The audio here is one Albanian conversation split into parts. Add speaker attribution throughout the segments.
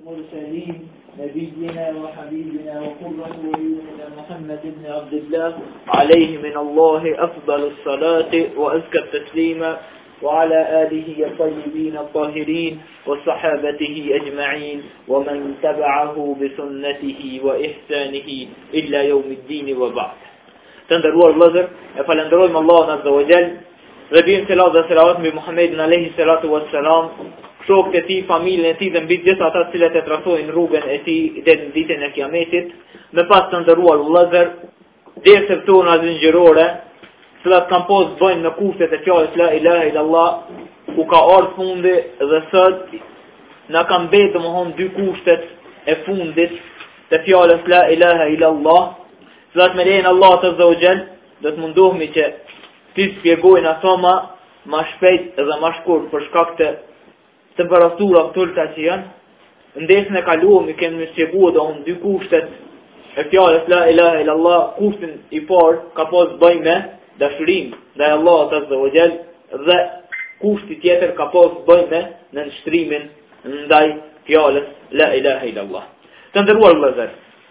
Speaker 1: مرسلين نبينا وحبيبنا وقرة ويوننا محمد بن عبد الله عليه من الله أفضل الصلاة وأزكى التسليم وعلى آله الطيبين الطاهرين وصحابته أجمعين ومن تبعه بسنته وإحسانه إلا يوم الدين وبعد Të nderuar vëllezër, e falënderojmë Allahun Azza wa Jall dhe bim selat dhe selavat mbi Muhammedin alayhi salatu wassalam, shokët e tij, familjen e tij dhe mbi gjithë ata të cilët e trasojnë rrugën e tij deri në ditën e Kiametit. Me pas të nderuar vëllezër, derset tona zinxhirore, të cilat kanë pas të bëjnë me kushtet e fjalës la ilaha illallah, u ka ardhur fundi dhe sot na kanë mbet domthon dy kushtet e fundit të fjalës la ilaha illallah Cilat me lejen e Allahut Azza wa Jall, do të mundohemi që t'i shpjegojmë sa ma, ma shpejt dhe ma shkurt për shkak të temperaturave të larta që janë, në dersin e kaluar i kemi shpjeguar domthon dy kushtet e fjalës la ilaha illallah, kushti i parë ka pas të bëjë me dashurinë ndaj Allahut Azza wa Jall, dhe kushti tjetër ka pas të bëjë me nënshtrimin ndaj fjalës la ilaha illallah. Të nderuar vëllezër,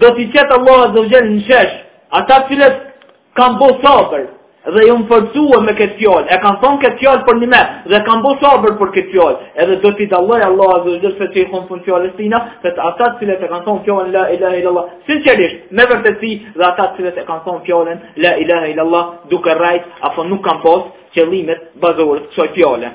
Speaker 1: do t'i qet Allahu Azza wa Jall në shesh, ata të cilët kanë bo sabër, dhe jon forcua me këtë fjalë, e kanë thonë këtë fjalë përnime, dhe kanë bo sabër për këtë fjalë, edhe do t'i dallojë Allahu Azza wa Jall se që i konë punë fjalës tina, ata të cilët e kanë thonë fjalën la ilahe illallah, sinqerisht, me vërtetësi, dhe ata të cilët e kanë thonë fjalën la ilahe illallah, duke rrejt, apo nuk kanë pas qëllimet bazore të kësaj fjale.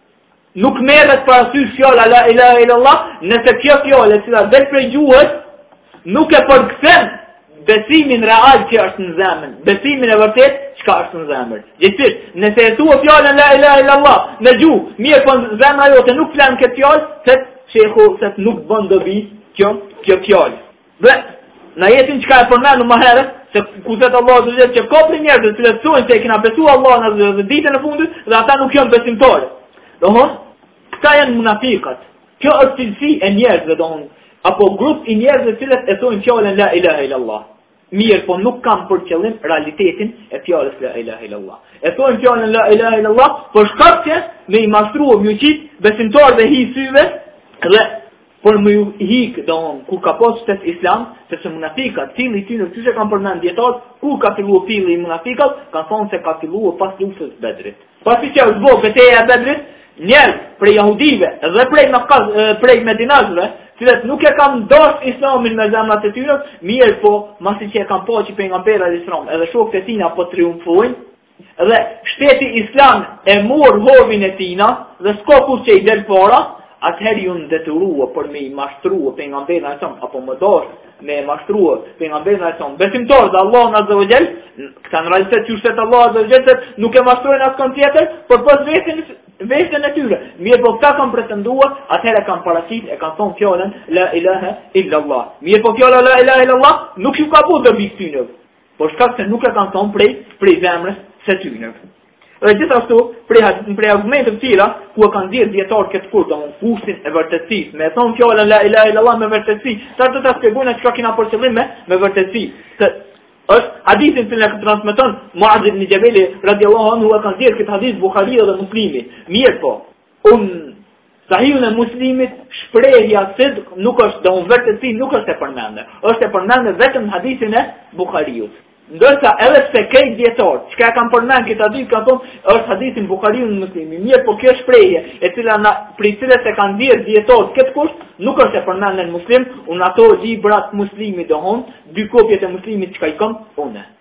Speaker 1: nuk merret parasysh fjala la ilaha illallah, nëse kjo fjalë e cila del prej gjuhës nuk e përkthen besimin real që është në zemër, besimin e vërtetë çka është në zemër. Gjegjësisht, nëse e thua fjalën la ilaha illallah me gjuhë, mirëpo zemra jote nuk flan këtë fjalë, se shehu se nuk bën dobi kjo kjo fjalë. Dhe në ajetin çka e përmendëm më herët, se ku thotë Allahu Azza wa Jall që ka prej njerëzve të cilët thonë se e kanë besuar Allahun atë dhe ditën e fundit dhe ata nuk janë besimtarë. Domthon, këta janë munafiqat. Kjo është cilësi e njerëzve domthon, apo grup i njerëzve të cilët e thonë fjalën la ilaha illallah. Mirëpo nuk kanë për qëllim realitetin e fjalës la ilaha illallah. E thonë fjalën la ilaha illallah për shkak se me i mashtruar me ju qit besimtarëve hi syve dhe Për me ju hik domthon, kur ka pas shtet islam, sepse munafikat, filli i tyre, qysh e kanë përmend dijetarët, kur ka filluar filli i munafikat, kanë thonë se ka filluar pas luftës së Bedrit. Pasi që është bërë beteja e Bedrit, njerëz prej jehudive dhe prej me, prej medinasve, të cilët nuk e kanë dashur islamin me zemrat e tyre, mirëpo, masi që e kanë pa që Pejgamberi alejhi selam, edhe shokët e tina po triumfojnë, dhe shteti islam e mori hovin e tina dhe s'ka kush që i del para, atëherë jon detyrua për me i mashtrua Pejgamberin alejhi selam, apo mendojnë me i mashtrua Pejgamberin alejhi selam, besimtarët dhe Allahun Azza wa Jall, këta në realitet qysh thotë Allahu Azza wa Jall, se nuk e mashtrojnë askënd tjetër, përpos veten, veten e tyre. Mirëpo këta kanë pretendua, atëherë kanë parasit, e kanë thonë fjalën, la ilaha illallah. Mirëpo fjala, la ilaha illallah, nuk ju ka bo dobi këtyne. Për shkak se nuk e kanë thonë prej prej zemrës së tyre. Dhe gjithashtu, prej prej argumenteve të tjera ku e kanë nxjerr dijetarët këtë shart domethënë kushtin e vërtetësisë, me thonë fjalën la ilaha illallah me vërtetësi, tash do ta shpjegojna çka kena për qëllim me, me vërtetësi. është hadithi që na transmeton Muadh ibn Xhebeli radiallahu anhu e kanë nxjerr këtë hadith Buhariu dhe Muslimi. Mirëpo, Në Sahihun e Muslimit, shprejhja sidq nuk është, domethënë vërtetësi nuk është e përmendne. Është e përmendne vetëm në hadithin e Buhariut. Ndërsa edhe pse krejt dijetarët, çka kanë përmend këtë hadith, kanë thonë, është hadithi në Buhari dhe Muslimi. Mirëpo kjo shprejhje, e cila na, prej cilës e kanë nxjerr dijetarët, këtë kusht, nuk është e përmendne në Muslim, në ato librat Muslimi domethënë, dy kopjet e Muslimit çka i kom, une.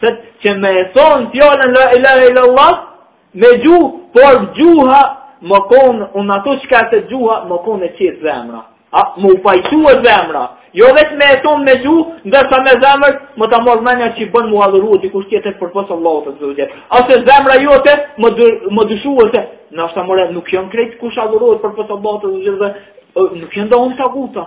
Speaker 1: Se që me e thonë fjallën la ilaha illallah, me gjuhë, por gjuha me konë, në ato çka thet gjuha, me konë e qetë zemra. A, me u pajtue zemra. Jo veç me e thonë me gjuhë, ndërsa me zemër, me ta marrë menja që bon me u adhuru edhe dikush tjetër përpos Allahut azze ve xhel. Ose zemra jote, me, dë, me dyshue se, ndoshta more, nuk janë krejt kush adhurohet, përpos Allahut azze ve xhel, dhe, nuk janë domethënë taguta.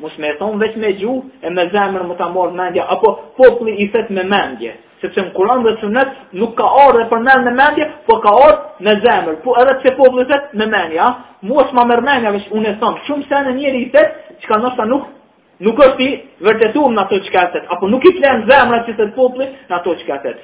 Speaker 1: Mos me e thonë veç me gjuhë e me zemër me ta marrë mendja, apo populli i thet me mendje. Sepse në Kuran dhe sunet nuk ka ardhë përmendë me mendje, po ka ardhë me zemër. Po edhe pse populli i thet me mendja, mos ma merr mendja veç unë e thonë. Shumë sene njeri i thet, çka ndoshta nuk, nuk është i vërtetum në ato çka thet, apo nuk i flen zemra qysh thet populli në ato çka thet.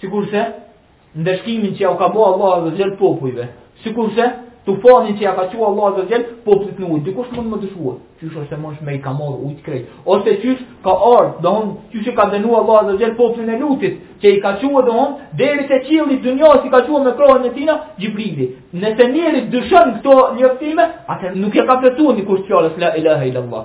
Speaker 1: sikurse ndëshkimin që jau ka bo Allahu Azze ve Xhel popujve, sikurse tufanin që ja ka çua Allahu Azze ve Xhel popullit të Nuhit. Dikush mundet me dyshua, qysh është e mundshme i ka marr ujë krejt, ose qysh ka ardhur, domethënë qysh e ka dënuar Allahu Azze ve Xhel popullin e Lutit, që i ka çua domethënë deri te qielli i dunjas i ka çua me krahën e tina Xhibrili. Nëse njeri dyshon këto njoftime, at'herë nuk e ka plotësuar ni kusht fjalës la ilaha illallah.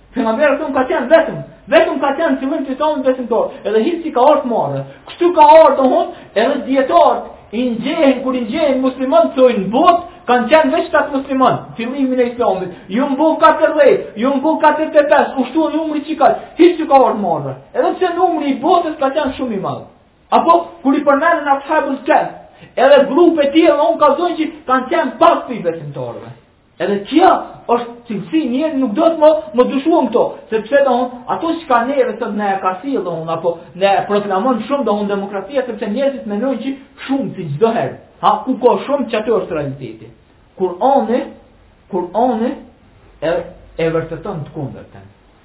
Speaker 1: Pejgamberi thon ka qenë vetëm, vetëm ka qenë fillim të tonë vetëm do. Edhe hiç si ka ardhur marrë. Kështu ka ardhur domthon, edhe dijetarët i njehen kur i njehen muslimanët thojnë në botë kanë qenë veç katër musliman, fillimin e islamit. U bo 14, u bo 45, u shtuan numri çka, hiç si ka ardhur marrë. Edhe pse numri i botës ka qenë shumë i madh. Apo kur i përmendën ashabul kehf, edhe grupe të tjera na kallxon që kanë qenë pak prej besimtarëve. Edhe kjo është cilësi njeri nuk duhet me me dyshua në këto, sepse domethënë ato çka neve sot na e ka si domethënë apo na e proklamon shumë domethënë demokracia sepse njerëzit mendojnë që shumësi çdo herë hak, ku ka shumë qaty është realiteti. Kur'ani, Kur'ani e e vërteton të kundërtën.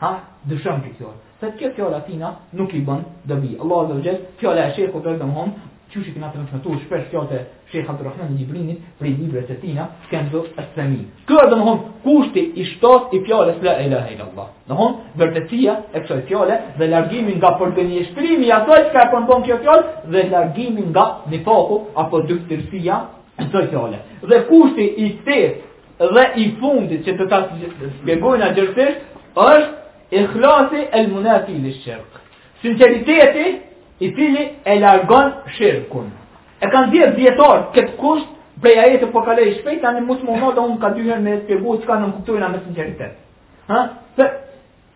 Speaker 1: Ha, dëshmon këtë fjalë. Sepse kjo fjalë atina nuk i bën dobi. Allahu azza wa jall, fjala e shehut është domthon, qysh i kena transmetuar shpesh fjalët e Shejh Abdulrahman Xhibrinit prej librit e tina, Kenzu eth-Themin. Ky është domthon kushti i shtatë i fjalës la ilaha illa Allah. Domthon vërtetësia e kësaj fjale dhe largimi nga përgënjeshtrimi i asaj çka e përmban kjo fjalë dhe largimi nga nifaku apo dyfytyrësia e kësaj fjale. Dhe kushti i tetë Dhe i fundit që do ta shpjegojna gjerësisht është ikhlasi el munafi li shirk. Sinceriteti i cili e largon shirkun. E kanë nxjerr dijetarët këtë kusht prej ajeteve po kaloj shpejt tani mos më mot unë ka dy herë me shpjegoj çka kuptojna me sinqeritet. Ha? Se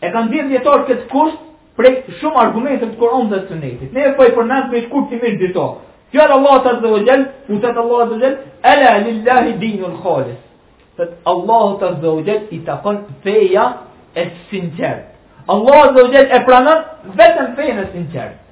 Speaker 1: E kanë nxjerr dijetarët këtë kusht prej shumë argumenteve të Kur'anit dhe Sunetit. Ne po i përmendim shkurtimisht disa. Fjala Allahut azza wa jall, ku thotë Allahu azza wa jall, ala lillahi dinul khalis. Thotë Allahut azza wa jall i takon feja e sinqert. Allahu azza wa jall e pranon vetëm fenë e sinqert.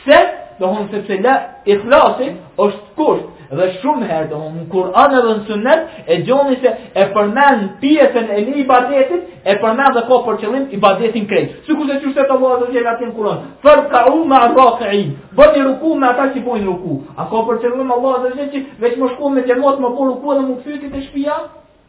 Speaker 1: Pse? Domthon sepse la ikhlasi është kusht dhe shumë herë domthon në Kur'an dhe në sunnet e gjoni se e përmend pjesën e një ibadetit e përmend dhe ka për qëllim ibadetin krejt. Sikur se qysh thotë Allahu azza wa jall në Kur'an. Warka'u ma'a rraki'in. Bëni ruku me ata që bojnë ruku. A ka për qëllim Allahu azza wa jall veç me shku me xhamat me bo ruku dhe me u kthy te shtëpia?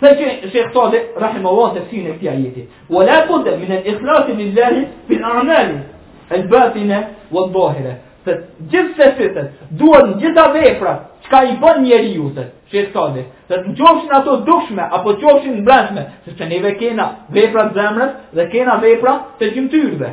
Speaker 1: Thotë Shekh Sadi, rahimahullah në tefsirin e këtij ajeti. Wa la budde min el ikhlasi lillahi fil amali, el batine, wa dhahire. Sinqeriteti duhet në gjitha veprat, çka i bën njeriu, thotë Shekh Sadi. Le të qofshin ato të dukshme, apo qofshin të brendshme, sepse neve kena vepra të zemrës, dhe kena vepra të gjymtyrëve.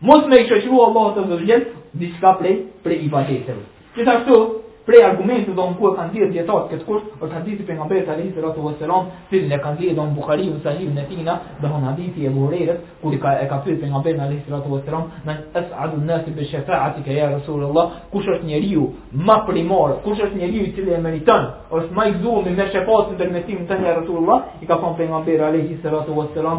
Speaker 1: Mos me i shoqëru Allahut Azza wa Jell diçka prej prej ibadeteve. Gjithashtu, prej argumenteve domthon ku e kanë nxjerr dijetarët këtë kusht, është hadithi i pejgamberit alayhi salatu wassalam, të cilin e transmeton Buhariu në sahihun e tina, domthon hadithi i Ebu Hurejrës, kur i ka e ka pyetur pejgamberin alayhi salatu wassalam, "Men as'adu an-nas bi shafa'atika ya Rasulullah?" Kush është njeriu më primar? Kush është njeriu i cili e meriton? Është më i lumtur me shefatin, ndërmjetsimin tan o Rasulullah, i ka thënë pejgamberi alayhi salatu wassalam,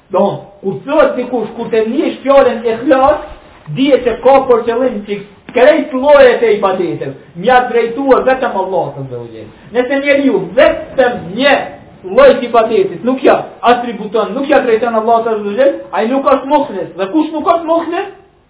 Speaker 1: Domthon kur thot dikush kur ta ndijsh fjalën ihlas, dije se ka për qëllim që krejt llojet e ibadeteve, mja drejtuar vetëm Allahut azza wa jall. Nëse njeriu vetëm një lloj të ibadetit nuk ja atributon, nuk ja drejton Allahut azza wa jall, ai nuk është muhlis. Dhe kush nuk është muhlis,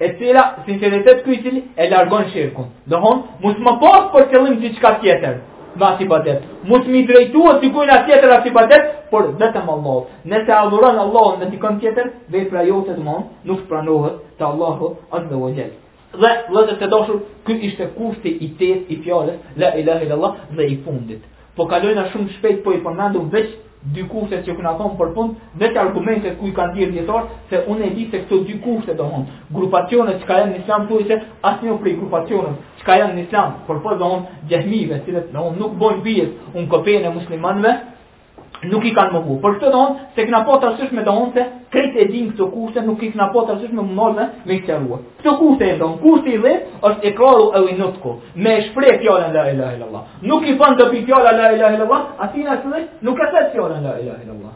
Speaker 1: e cila sinqeritet ky i cili e largon shirkun. Domthon, mos më pas për qëllim diçka tjetër me atë ibadet. Mos me ia drejtu dikujna tjetër atë ibadet, por vetëm Allahut. Nëse adhuron Allahun edhe dikon tjetër, vepra jote domthon nuk pranohet te Allahu azza wa jall. Dhe vëllezër të dashur, ky ishte kushti i tetë i fjalës la ilaha illallah dhe i fundit. Po kalojna shumë shpejt po i përmendim veç dy kushtet që kena thonë për fund, veç argumentet ku i kanë nxjerrë dijetarët, se unë e di se këto dy kushtet domethënë, grupacionet që ka janë në islam të hujse, asnjë prej grupacionet që ka janë në islam, përpos domethënë, xhehmive, cilët domethënë, nuk bojnë pjesë në grupet e muslimanëve, nuk i kanë mohu. Për këtë domethënë, s'e kena pa të arsyeshme domethënë, se krejt i dinë këto kushtet, nuk i kena pa të arsyeshme më me i Këto kushte domethënë. Kushti i dytë është ikraru ue nutku, me e shpreh fjalën la ilaha illallah. Nuk i bën dobi fjala la ilaha illallah, atij domethënë nuk e thotë fjalën la ilaha illallah.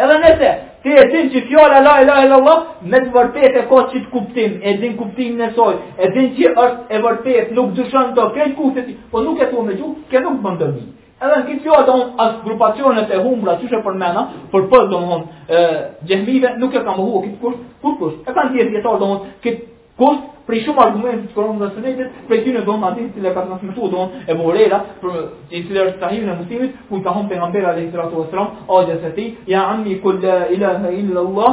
Speaker 1: Edhe nëse ti e din që fjala la ilaha illallah me të vërtetë e ka qit kuptim, e din kuptimin e saj, e din që është e vërtetë, nuk dyshon n'to, ke kushtet, po nuk e thua me gjuhë, ty nuk t'bën dobi. Edhe në këtë fjalë domethënë as grupacionet e humbura që i përmenda, përpos domethënë xhehmive nuk e ka mohu këtë kusht, kurkush. E kanë nxjerrë dijetarët domethënë këtë kusht për shumë argumente të Kuranit dhe sunetit, prej tyne domethënë hadithi i cili e ka transmetuar domethënë Buhariu për të cilën është Sahihun e Muslimit, ku i ka thënë pejgamberi alayhi salatu wasallam, axhës së tij, ja ammi kul la ilaha illa allah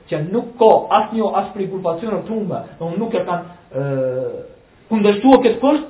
Speaker 1: që nuk ka asnjë as prej grupacioneve të humbura, domethënë nuk e kanë kundërshtuar këtë kusht,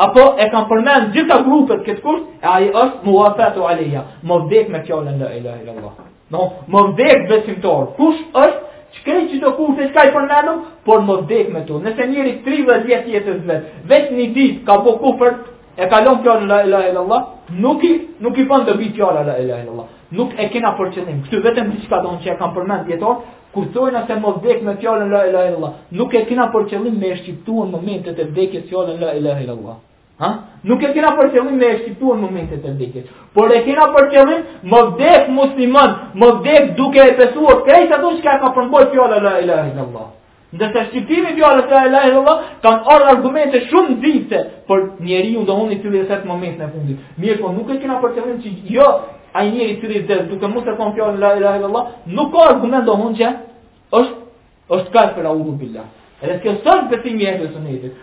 Speaker 1: apo e kanë përmend gjitha grupet këtë kusht, e ai është muafatu alejha, me vdek me fjalën la ilaha illallah. Domethënë me vdek besimtar. Kusht është çdo gjë domethënë se shka i përmendëm, por me vdek me to. Nëse njeri n'fund të jetës vet, veç një ditë ka bo kufër, e ka thënë fjalën la ilaha illallah, nuk i nuk i bën dobi fjala la ilaha illallah. Nuk e kena për qëllim. Këtu vetëm diçka që e kanë përmend dijetarët, kur thojna se me vdek me fjalën la ilaha illallah. Nuk e kena për qëllim me shqiptuar n'momentet e vdekjes fjalën la ilaha illallah. Ha? Nuk e kena për qëllim me shqiptuar momentet e vdekjes. Por e kena për qëllim me vdek musliman, me vdek duke e besuar krejt ato çka përmban fjala la ilaha illallah. Ndërsa shqiptimi i fjalës la ilaha illallah kanë ardhur argumente shumë hadithe për njeriun domethënë i cili është në momentin e fundit. Mirëpo nuk e kena për qëllim që jo ai njeri i cili vdes duke mos e thënë fjalën la ilaha illallah, nuk ka argument domethënë që është është kafir audhubillah. Edhe kjo s'është besimi i ehli sunetit.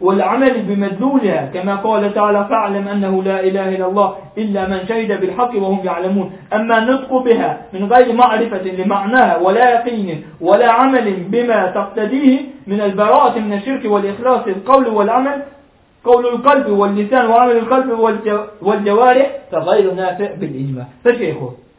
Speaker 1: والعمل بمدلولها كما قال تعالى فاعلم أنه لا إله إلا الله إلا من شهد بالحق وهم يعلمون أما النطق بها من غير معرفة لمعناها ولا يقين ولا عمل بما تقتديه من البراءة من الشرك والإخلاص القول والعمل قول القلب واللسان وعمل القلب والجوارح فغير نافع بالإجماع فشيخه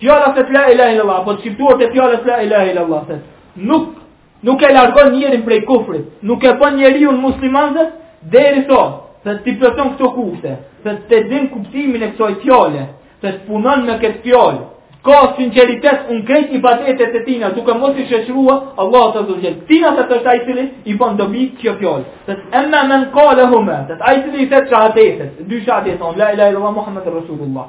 Speaker 1: Fjalës la ilahe illallah apo shqiptuarit e fjalës la ilahe illallah thotë nuk nuk e largon njeriun prej kufrit, nuk e bën njeriun musliman thotë derisa thotë t'i plotëson këto kushte, thotë t'e din kuptimin e kësaj fjale, thotë të punon me këtë fjalë. Ka sinqeritet në krejt ibadetet e tina, duke mos i shoqëruar Allahut asgjë. Hina'idhin thotë atëherë, i bën dobi kjo fjalë. Thotë emma men kalehuma, thotë ai i cili i thotë shahatetet, dy shahatetet, la ilaha illallah Muhammed Rasulullah.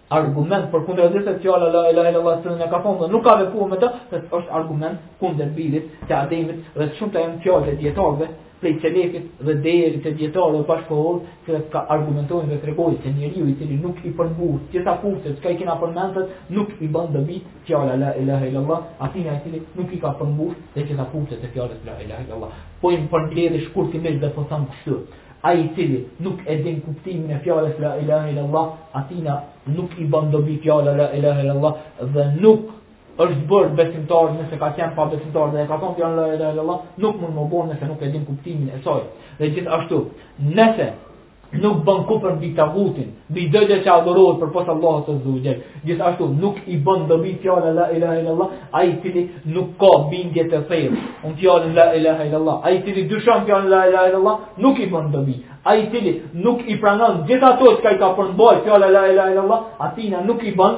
Speaker 1: argument për kundër dhe se fjala la ilaha illallah nëse e ka thonë dhe nuk ka vepruar me të, se është argument kundër birit të ademit dhe shumë të janë fjalët e dijetarëve prej selefit dhe deri te dijetarët bashkëkohorë çka argumentojnë dhe tregojnë se njeriu i cili nuk i përmbush gjitha kushtet çka i kena përmend nuk i bën dobi fjala la ilaha illallah atina i cili nuk i ka përmbush gjitha kushtet e fjalës la ilaha illallah po i përmbledhim shkurtimisht dhe po thamë kështu Ai i cili nuk e din kuptimin e fjalës la ilahe illallah, atina nuk i bën dobi fjala la ilahe illallah dhe nuk është bërë besimtar nëse ka qenë pabesimtar dhe e ka thonë fjalën la ilahe illallah, nuk mund me u bo nëse nuk e din kuptimin e saj. Dhe gjithashtu, nëse nuk bën kufër mbi tagutin, Mbi idhullin që adhurohet përpos Allahut azze ue xhel, gjithashtu nuk i bën dobi fjala la ilaha illallah, ai i cili nuk ka bindje të thellë në fjalën la ilaha illallah, ai i cili dyshon fjalën la ilaha illallah, nuk i bën dobi. Ai i cili nuk i pranon gjithë ato çka i ka përmbajt fjala la ilaha illallah, atina nuk i bën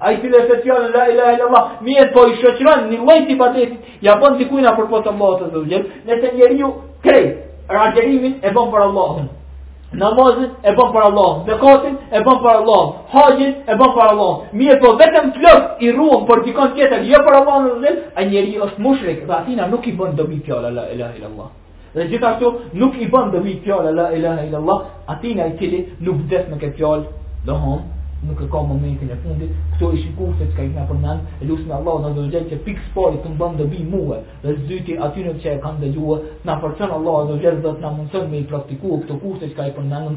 Speaker 1: Ai i cili e thot fjalën la ilaha illa Allah, mirëpo i shoqëron një lloj të ibadetit, ia bën dikujna përpos Allahut azze ue xhel. Nëse njeriu krejt agjërimin e bën për Allahun. Namazin e bën për Allah, zekatin e bën për Allah, haxhin e bën për Allah. Mirëpo vetëm flokët i rruan për dikon tjetër, jo për Allahun azze ue xhel, ai njeri është mushrik, dhe atina nuk i bën dobi fjala la ilaha illa Allah. Dhe gjithashtu nuk i bën dobi fjala la ilaha illa Allah, atina i cili nuk vdes me këtë fjalë, dmth, nuk e ka momentin e fundit, këto ishin kushte çka i kena përmend, e lusim Allahun azze ue xhel që pikë së pari të më bën dobi mue, dhe së dyti atyre që e kanë dëgjua, të na forcon Allahu azze ue xhel dhe të na mundëson me i praktikue këto kushte çka i përmendëm,